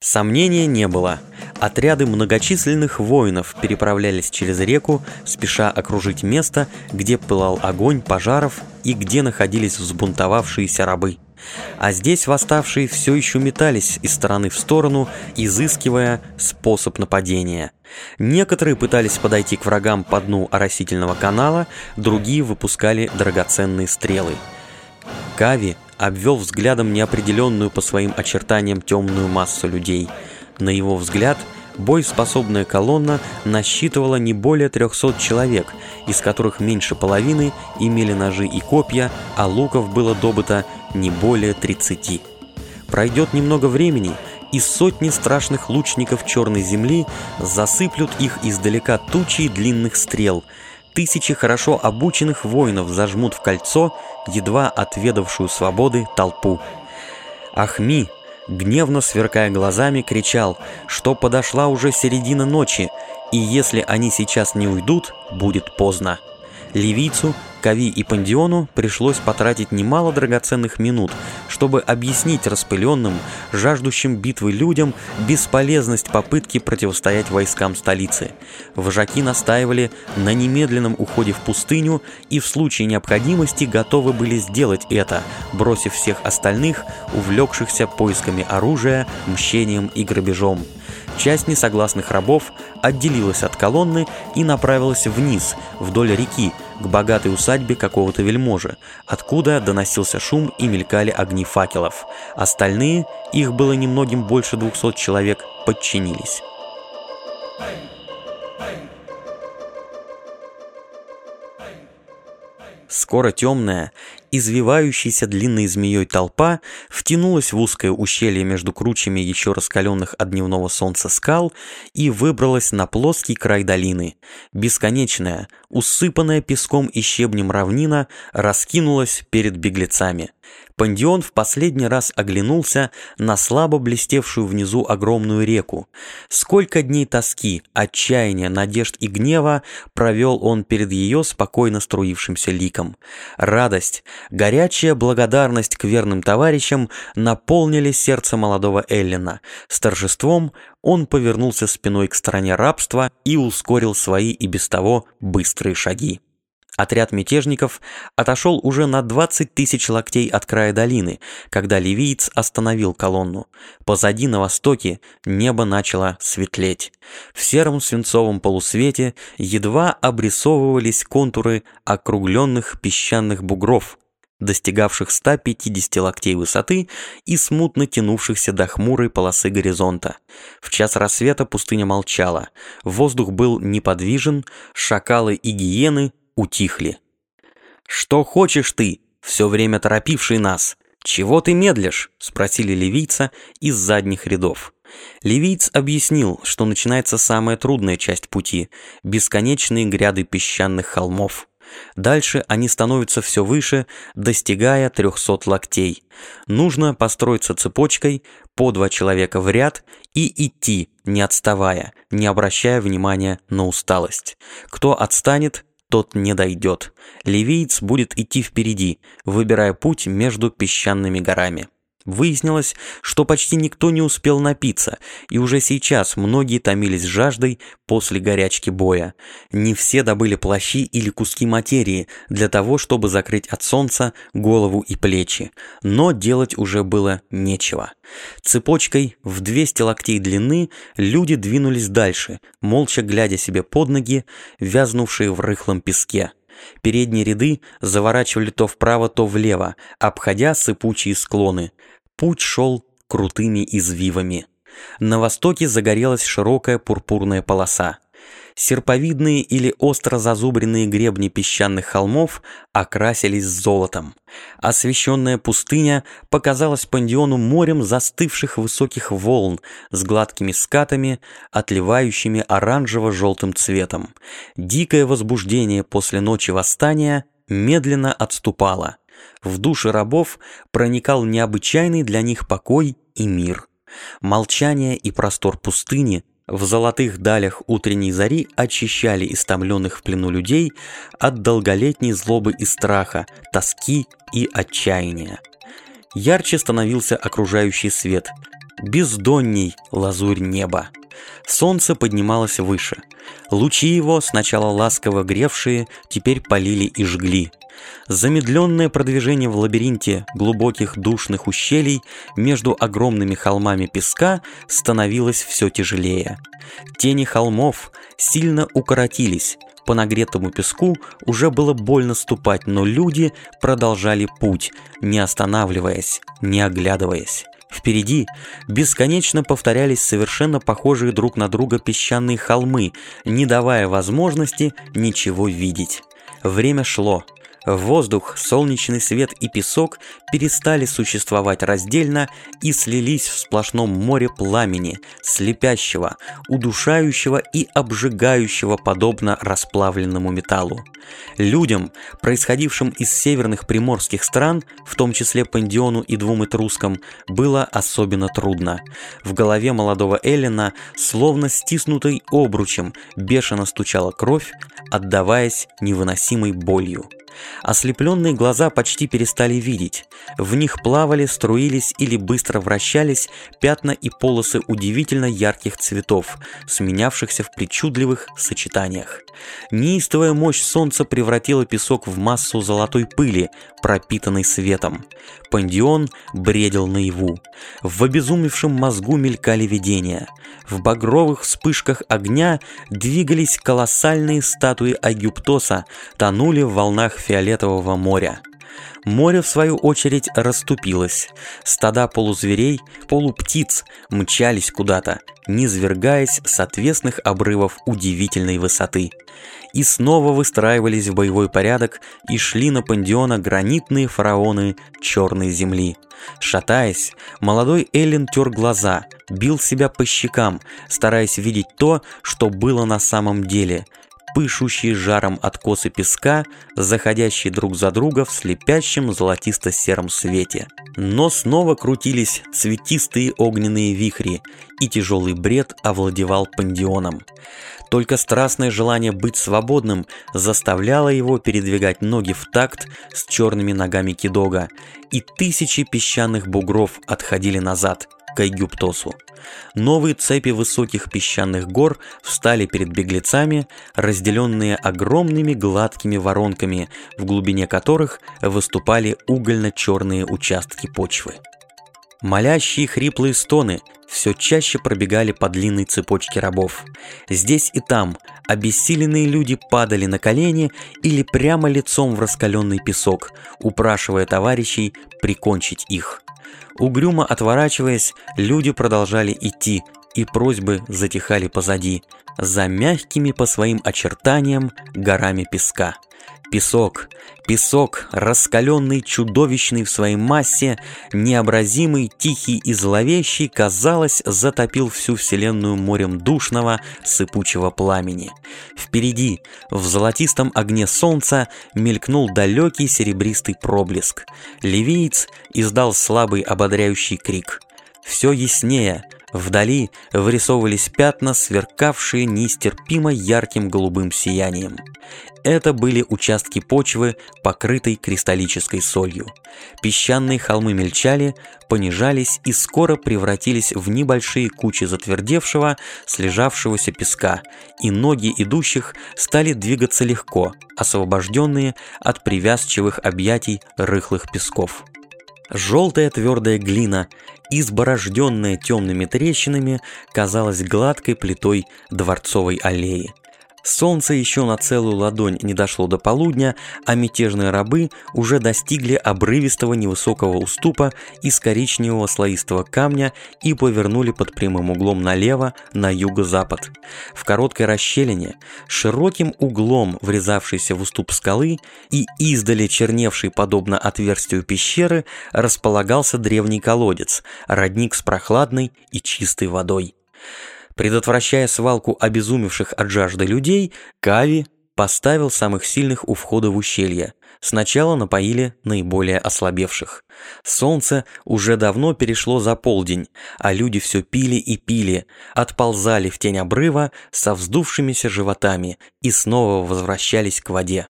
Сомнения не было. Отряды многочисленных воинов переправлялись через реку, спеша окружить место, где пылал огонь пожаров и где находились взбунтовавшиеся рабы. А здесь восставшие все еще метались из стороны в сторону, изыскивая способ нападения. Некоторые пытались подойти к врагам по дну оросительного канала, другие выпускали драгоценные стрелы. Кави обвел взглядом неопределенную по своим очертаниям темную массу людей. На его взгляд, боеспособная колонна насчитывала не более 300 человек, из которых меньше половины имели ножи и копья, а луков было добыто не более 30. Пройдет немного времени, и сотни страшных лучников черной земли засыплют их издалека тучей длинных стрел – Тысячи хорошо обученных воинов зажмут в кольцо едва отведавшую свободы толпу. Ахми, гневно сверкая глазами, кричал, что подошла уже середина ночи, и если они сейчас не уйдут, будет поздно. Ливийцу Кави и Пандиону пришлось потратить немало драгоценных минут, чтобы объяснить распыленным, жаждущим битвы людям бесполезность попытки противостоять войскам столицы. Вожаки настаивали на немедленном уходе в пустыню и в случае необходимости готовы были сделать это, бросив всех остальных, увлекшихся поисками оружия, мщением и грабежом. Часть несогласных рабов отделилась от колонны и направилась вниз, вдоль реки, к богатой усадьбе какого-то вельможи, откуда доносился шум и мелькали огни факелов. Остальные, их было немногим больше двухсот человек, подчинились. Скоро темная, извивающаяся длинной змеей толпа втянулась в узкое ущелье между кручами еще раскаленных от дневного солнца скал и выбралась на плоский край долины. Бесконечная, усыпанная песком и щебнем равнина раскинулась перед беглецами. Пандион в последний раз оглянулся на слабо блестевшую внизу огромную реку. Сколько дней тоски, отчаяния, надежд и гнева провел он перед ее спокойно струившимся ликом. Радость, горячая благодарность к верным товарищам наполнили сердце молодого Эллина. С торжеством он повернулся спиной к стороне рабства и ускорил свои и без того быстрые шаги. Отряд мятежников отошел уже на 20 тысяч локтей от края долины, когда ливиец остановил колонну. Позади на востоке небо начало светлеть. В сером свинцовом полусвете едва обрисовывались контуры округленных песчаных бугров, достигавших 150 локтей высоты и смутно тянувшихся до хмурой полосы горизонта. В час рассвета пустыня молчала, воздух был неподвижен, шакалы и гиены утихли. «Что хочешь ты, все время торопивший нас? Чего ты медлишь?» — спросили ливийца из задних рядов. Ливийц объяснил, что начинается самая трудная часть пути — бесконечные гряды песчаных холмов. Дальше они становятся все выше, достигая 300 локтей. Нужно построиться цепочкой, по два человека в ряд и идти, не отставая, не обращая внимания на усталость. Кто отстанет, тот не дойдет. Ливиец будет идти впереди, выбирая путь между песчаными горами. Выяснилось, что почти никто не успел напиться, и уже сейчас многие томились жаждой после горячки боя. Не все добыли плащи или куски материи для того, чтобы закрыть от солнца голову и плечи, но делать уже было нечего. Цепочкой в 200 локтей длины люди двинулись дальше, молча глядя себе под ноги, вязнувшие в рыхлом песке. Передние ряды заворачивали то вправо, то влево, обходя сыпучие склоны. Путь шел крутыми извивами. На востоке загорелась широкая пурпурная полоса. Серповидные или остро зазубренные гребни песчаных холмов окрасились золотом. Освещенная пустыня показалась пандиону морем застывших высоких волн с гладкими скатами, отливающими оранжево-желтым цветом. Дикое возбуждение после ночи восстания медленно отступало. В души рабов проникал необычайный для них покой и мир. Молчание и простор пустыни в золотых далях утренней зари очищали истомленных в плену людей от долголетней злобы и страха, тоски и отчаяния. Ярче становился окружающий свет. Бездонней лазурь неба. Солнце поднималось выше. Лучи его, сначала ласково гревшие, теперь полили и жгли. Замедленное продвижение в лабиринте глубоких душных ущелий между огромными холмами песка становилось все тяжелее. Тени холмов сильно укоротились, по нагретому песку уже было больно ступать, но люди продолжали путь, не останавливаясь, не оглядываясь. Впереди бесконечно повторялись совершенно похожие друг на друга песчаные холмы, не давая возможности ничего видеть. Время шло. Воздух, солнечный свет и песок перестали существовать раздельно и слились в сплошном море пламени, слепящего, удушающего и обжигающего подобно расплавленному металлу. Людям, происходившим из северных приморских стран, в том числе Пандиону и двум этрускам, было особенно трудно. В голове молодого Эллина, словно стиснутой обручем, бешено стучала кровь, отдаваясь невыносимой болью. Ослепленные глаза почти перестали видеть. В них плавали, струились или быстро вращались пятна и полосы удивительно ярких цветов, сменявшихся в причудливых сочетаниях. Неистовая мощь солнца превратила песок в массу золотой пыли, пропитанной светом. Пандион бредил наяву. В обезумевшем мозгу мелькали видения. В багровых вспышках огня двигались колоссальные статуи Агюптоса, тонули в волнах фиолетового моря. Море, в свою очередь, расступилось. Стада полузверей, полуптиц мчались куда-то, низвергаясь с отвесных обрывов удивительной высоты. И снова выстраивались в боевой порядок и шли на пандиона гранитные фараоны черной земли. Шатаясь, молодой Эллен тер глаза, бил себя по щекам, стараясь видеть то, что было на самом деле – пышущие жаром откосы песка, заходящие друг за друга в слепящем золотисто-сером свете. Но снова крутились цветистые огненные вихри, и тяжелый бред овладевал пандионом. Только страстное желание быть свободным заставляло его передвигать ноги в такт с черными ногами кидога, и тысячи песчаных бугров отходили назад к Айгюптосу. Новые цепи высоких песчаных гор встали перед беглецами, разделенные огромными гладкими воронками, в глубине которых выступали угольно-черные участки почвы. Молящие хриплые стоны все чаще пробегали по длинной цепочке рабов. Здесь и там обессиленные люди падали на колени или прямо лицом в раскаленный песок, упрашивая товарищей прикончить их. Угрюмо отворачиваясь, люди продолжали идти, и просьбы затихали позади, за мягкими по своим очертаниям горами песка. Песок, песок, раскаленный, чудовищный в своей массе, необразимый, тихий и зловещий, казалось, затопил всю вселенную морем душного, сыпучего пламени. Впереди, в золотистом огне солнца, мелькнул далекий серебристый проблеск. Ливиец издал слабый ободряющий крик. Все яснее — Вдали вырисовывались пятна, сверкавшие нестерпимо ярким голубым сиянием. Это были участки почвы, покрытой кристаллической солью. Песчаные холмы мельчали, понижались и скоро превратились в небольшие кучи затвердевшего, слежавшегося песка, и ноги идущих стали двигаться легко, освобожденные от привязчивых объятий рыхлых песков. Желтая твердая глина, изборожденная темными трещинами, казалась гладкой плитой дворцовой аллеи. Солнце еще на целую ладонь не дошло до полудня, а мятежные рабы уже достигли обрывистого невысокого уступа из коричневого слоистого камня и повернули под прямым углом налево на юго-запад. В короткой расщелине, широким углом врезавшейся в уступ скалы и издали черневший подобно отверстию пещеры, располагался древний колодец, родник с прохладной и чистой водой. Предотвращая свалку обезумевших от жажды людей, Кави поставил самых сильных у входа в ущелье. Сначала напоили наиболее ослабевших. Солнце уже давно перешло за полдень, а люди все пили и пили, отползали в тень обрыва со вздувшимися животами и снова возвращались к воде.